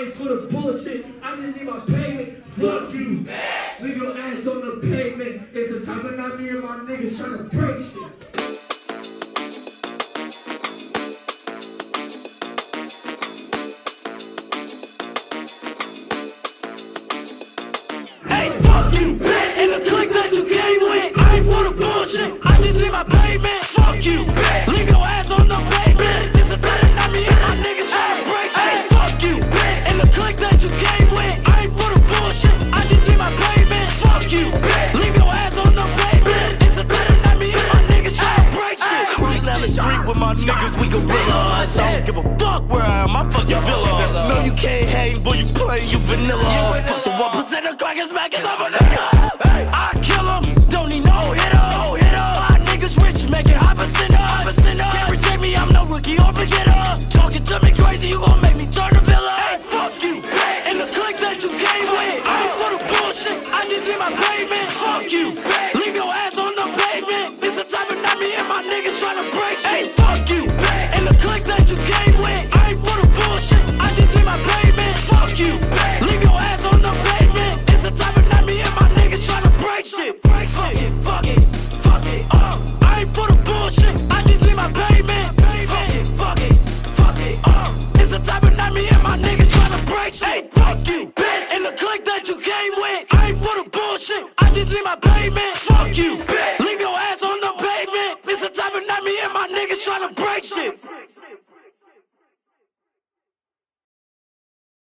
I ain't for the bullshit. I just need my payment. Fuck you. Leave your ass on the pavement. It's the time of night me and my niggas trying to break shit. Hey, fuck you, bitch. In the clique that you came with, I ain't for the bullshit. I just need my payment. Niggas, gorillas. I don't give a fuck where I am, I'm fucking villa. No, you can't hang, boy, you play, you vanilla. You Fuck the one percent of crackers, back as I'm a nigga. I kill 'em, don't need no hitter. No hitter. My niggas rich, making high percent up. Can't reject me, I'm no rookie or beginner. Talking to me crazy, you gon' make me turn the villa. Fuck it, fuck it, fuck it. Uh, I ain't for the bullshit, I just need my payment. Fuck it, fuck it, fuck it. Uh, it's the type of night me and my niggas tryna break shit. Hey, fuck you, bitch. In the clique that you came with, I ain't for the bullshit, I just need my payment. Fuck you, bitch. Leave your ass on the pavement. It's the type of night me and my niggas tryna break.